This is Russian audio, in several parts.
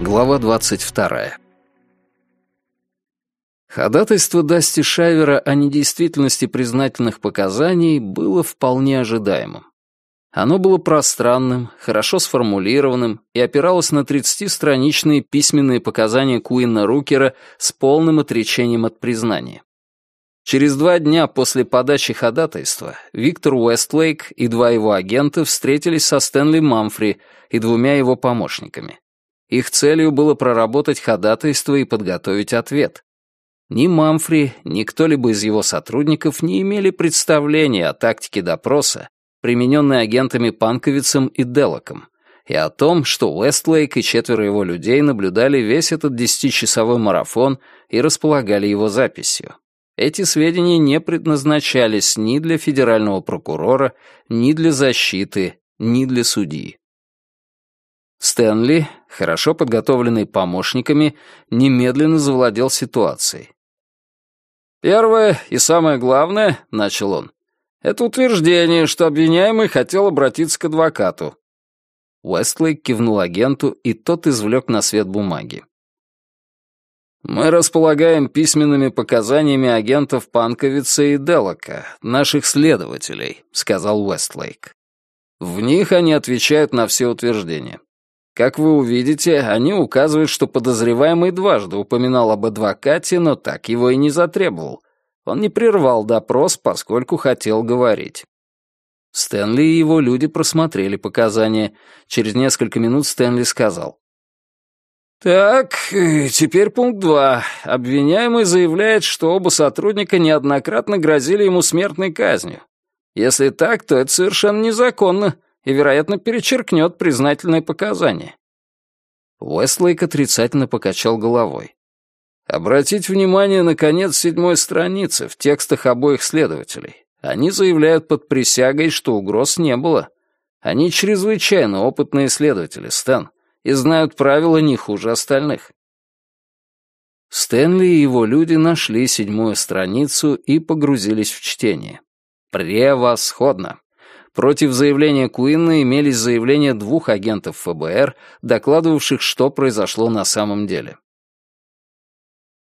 Глава 22. Ходатайство Дасти Шайвера о недействительности признательных показаний было вполне ожидаемым. Оно было пространным, хорошо сформулированным и опиралось на 30-страничные письменные показания Куинна Рукера с полным отречением от признания. Через два дня после подачи ходатайства Виктор Уэстлейк и два его агента встретились со Стэнли Мамфри и двумя его помощниками. Их целью было проработать ходатайство и подготовить ответ. Ни Мамфри, ни кто-либо из его сотрудников не имели представления о тактике допроса, примененной агентами Панковицем и Делоком, и о том, что Уэстлейк и четверо его людей наблюдали весь этот десятичасовой марафон и располагали его записью. Эти сведения не предназначались ни для федерального прокурора, ни для защиты, ни для судьи. Стэнли, хорошо подготовленный помощниками, немедленно завладел ситуацией. «Первое и самое главное», — начал он, — «это утверждение, что обвиняемый хотел обратиться к адвокату». Уэстлейк кивнул агенту, и тот извлек на свет бумаги. «Мы располагаем письменными показаниями агентов Панковица и Делока, наших следователей», — сказал Уэстлейк. «В них они отвечают на все утверждения. Как вы увидите, они указывают, что подозреваемый дважды упоминал об адвокате, но так его и не затребовал. Он не прервал допрос, поскольку хотел говорить. Стэнли и его люди просмотрели показания. Через несколько минут Стэнли сказал. «Так, теперь пункт два. Обвиняемый заявляет, что оба сотрудника неоднократно грозили ему смертной казнью. Если так, то это совершенно незаконно и, вероятно, перечеркнет признательные показания. Уэстлейк отрицательно покачал головой. Обратить внимание на конец седьмой страницы в текстах обоих следователей. Они заявляют под присягой, что угроз не было. Они чрезвычайно опытные следователи, Стэн, и знают правила не хуже остальных. Стэнли и его люди нашли седьмую страницу и погрузились в чтение. Превосходно. Против заявления Куинна имелись заявления двух агентов ФБР, докладывавших, что произошло на самом деле.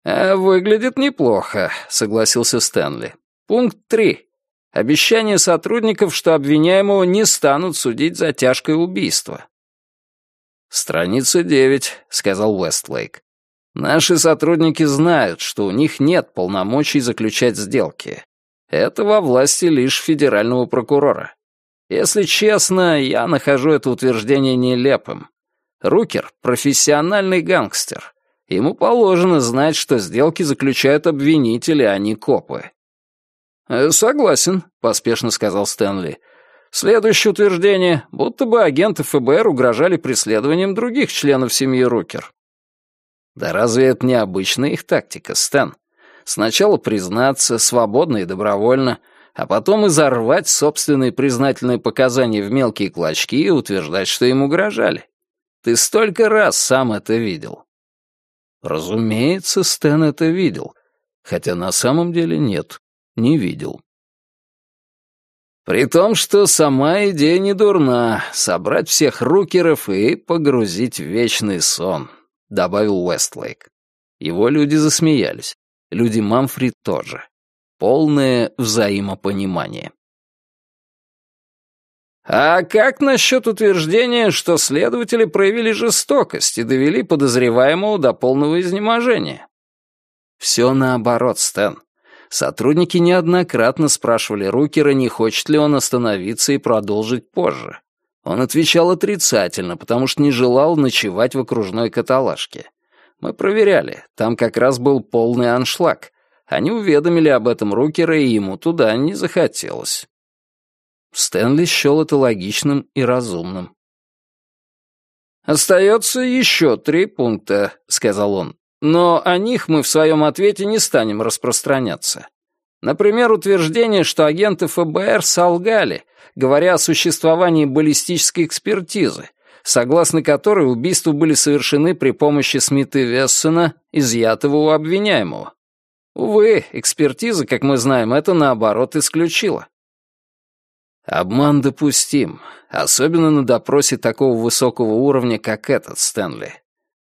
«Э, «Выглядит неплохо», — согласился Стэнли. «Пункт три. Обещание сотрудников, что обвиняемого не станут судить за тяжкое убийство». «Страница девять», — сказал Уэстлейк. «Наши сотрудники знают, что у них нет полномочий заключать сделки. Это во власти лишь федерального прокурора. Если честно, я нахожу это утверждение нелепым. Рукер — профессиональный гангстер. Ему положено знать, что сделки заключают обвинители, а не копы. «Э, «Согласен», — поспешно сказал Стэнли. «Следующее утверждение, будто бы агенты ФБР угрожали преследованием других членов семьи Рукер». «Да разве это не обычная их тактика, Стэн? Сначала признаться, свободно и добровольно, а потом изорвать собственные признательные показания в мелкие клочки и утверждать, что им угрожали. Ты столько раз сам это видел. Разумеется, Стэн это видел, хотя на самом деле нет, не видел. При том, что сама идея не дурна — собрать всех рукеров и погрузить в вечный сон, — добавил Уэстлейк. Его люди засмеялись. Люди Мамфри тоже полное взаимопонимание. А как насчет утверждения, что следователи проявили жестокость и довели подозреваемого до полного изнеможения? Все наоборот, Стэн. Сотрудники неоднократно спрашивали Рукера, не хочет ли он остановиться и продолжить позже. Он отвечал отрицательно, потому что не желал ночевать в окружной каталажке. Мы проверяли, там как раз был полный аншлаг. Они уведомили об этом Рукера, и ему туда не захотелось. Стэнли счел это логичным и разумным. «Остается еще три пункта», — сказал он. «Но о них мы в своем ответе не станем распространяться. Например, утверждение, что агенты ФБР солгали, говоря о существовании баллистической экспертизы, согласно которой убийства были совершены при помощи Смита Вессона, изъятого у обвиняемого. Увы, экспертиза, как мы знаем, это наоборот исключила. Обман допустим, особенно на допросе такого высокого уровня, как этот, Стэнли.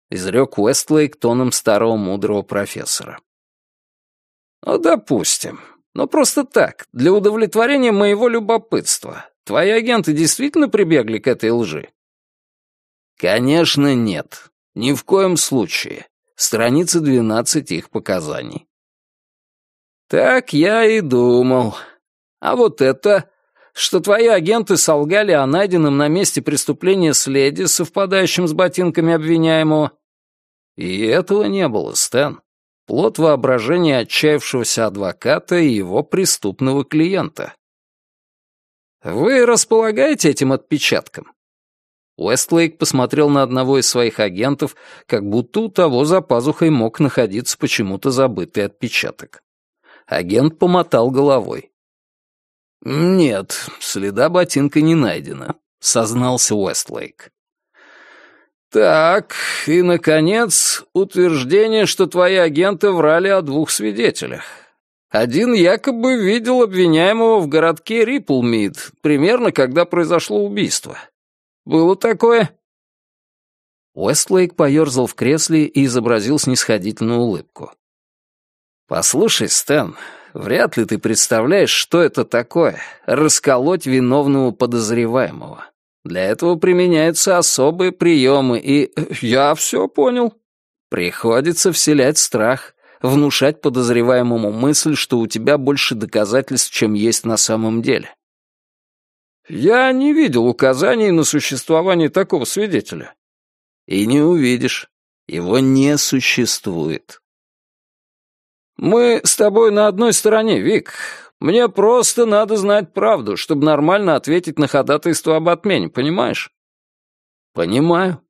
— изрек Уэстлейк тоном старого мудрого профессора. «Ну, допустим. Но просто так, для удовлетворения моего любопытства. Твои агенты действительно прибегли к этой лжи?» «Конечно, нет. Ни в коем случае. Страница 12 их показаний». «Так я и думал. А вот это...» что твои агенты солгали о найденном на месте преступления следе, совпадающем с ботинками обвиняемого. И этого не было, Стэн. Плод воображения отчаявшегося адвоката и его преступного клиента. Вы располагаете этим отпечатком? Уэстлейк посмотрел на одного из своих агентов, как будто у того за пазухой мог находиться почему-то забытый отпечаток. Агент помотал головой. «Нет, следа ботинка не найдено», — сознался Уэстлейк. «Так, и, наконец, утверждение, что твои агенты врали о двух свидетелях. Один якобы видел обвиняемого в городке Риплмид, примерно когда произошло убийство. Было такое?» Уэстлейк поерзал в кресле и изобразил снисходительную улыбку. «Послушай, Стэн, Вряд ли ты представляешь, что это такое — расколоть виновного подозреваемого. Для этого применяются особые приемы, и... Я все понял. Приходится вселять страх, внушать подозреваемому мысль, что у тебя больше доказательств, чем есть на самом деле. Я не видел указаний на существование такого свидетеля. И не увидишь. Его не существует. «Мы с тобой на одной стороне, Вик. Мне просто надо знать правду, чтобы нормально ответить на ходатайство об отмене, понимаешь?» «Понимаю.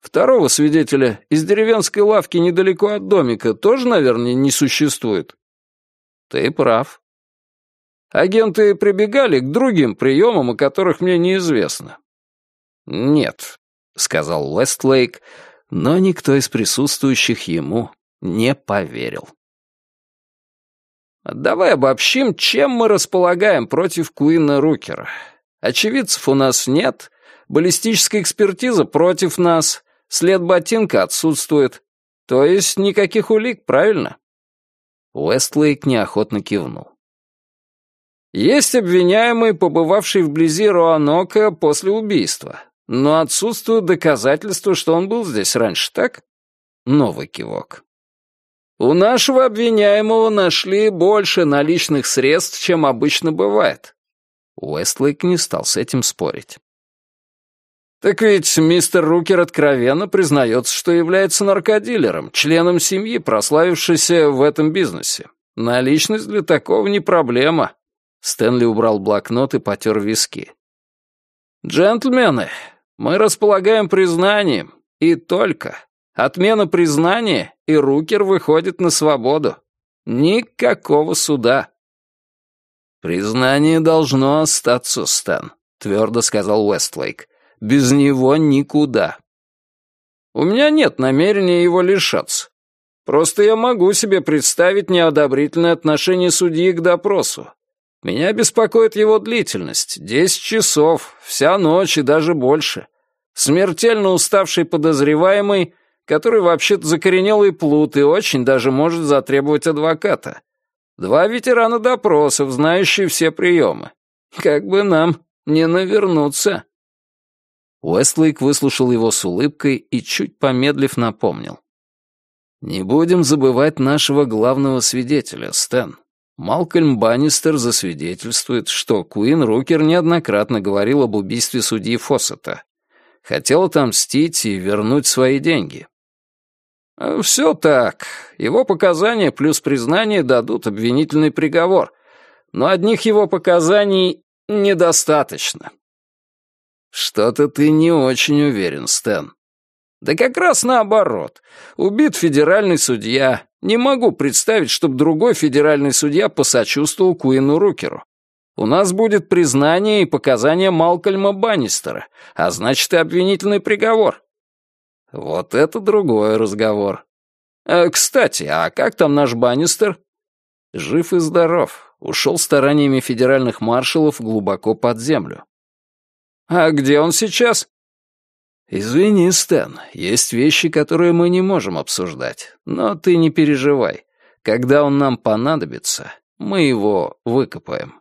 Второго свидетеля из деревенской лавки недалеко от домика тоже, наверное, не существует?» «Ты прав. Агенты прибегали к другим приемам, о которых мне неизвестно?» «Нет», — сказал Уэстлейк, но никто из присутствующих ему не поверил. Давай обобщим, чем мы располагаем против Куина Рукера. Очевидцев у нас нет, баллистическая экспертиза против нас, след ботинка отсутствует. То есть никаких улик, правильно?» Уэстлейк неохотно кивнул. «Есть обвиняемый, побывавший вблизи Роанока после убийства, но отсутствуют доказательства, что он был здесь раньше, так?» Новый кивок. У нашего обвиняемого нашли больше наличных средств, чем обычно бывает. Уэстлейк не стал с этим спорить. Так ведь мистер Рукер откровенно признается, что является наркодилером, членом семьи, прославившейся в этом бизнесе. Наличность для такого не проблема. Стэнли убрал блокнот и потер виски. «Джентльмены, мы располагаем признанием, и только. Отмена признания, и Рукер выходит на свободу. Никакого суда. «Признание должно остаться, Стэн», — твердо сказал Уэстлейк. «Без него никуда». «У меня нет намерения его лишаться. Просто я могу себе представить неодобрительное отношение судьи к допросу. Меня беспокоит его длительность. Десять часов, вся ночь и даже больше. Смертельно уставший подозреваемый — который вообще-то закоренелый плут и очень даже может затребовать адвоката. Два ветерана допросов, знающие все приемы. Как бы нам не навернуться. Уэстлейк выслушал его с улыбкой и, чуть помедлив, напомнил. «Не будем забывать нашего главного свидетеля, Стэн. Малкольм Баннистер засвидетельствует, что Куин Рукер неоднократно говорил об убийстве судьи Фоссета. Хотел отомстить и вернуть свои деньги. «Все так. Его показания плюс признание дадут обвинительный приговор. Но одних его показаний недостаточно». «Что-то ты не очень уверен, Стэн». «Да как раз наоборот. Убит федеральный судья. Не могу представить, чтобы другой федеральный судья посочувствовал Куину Рукеру. У нас будет признание и показания Малкольма Баннистера, а значит и обвинительный приговор. Вот это другой разговор. Э, кстати, а как там наш Баннистер? Жив и здоров. Ушел стараниями федеральных маршалов глубоко под землю. А где он сейчас? «Извини, Стэн, есть вещи, которые мы не можем обсуждать, но ты не переживай. Когда он нам понадобится, мы его выкопаем».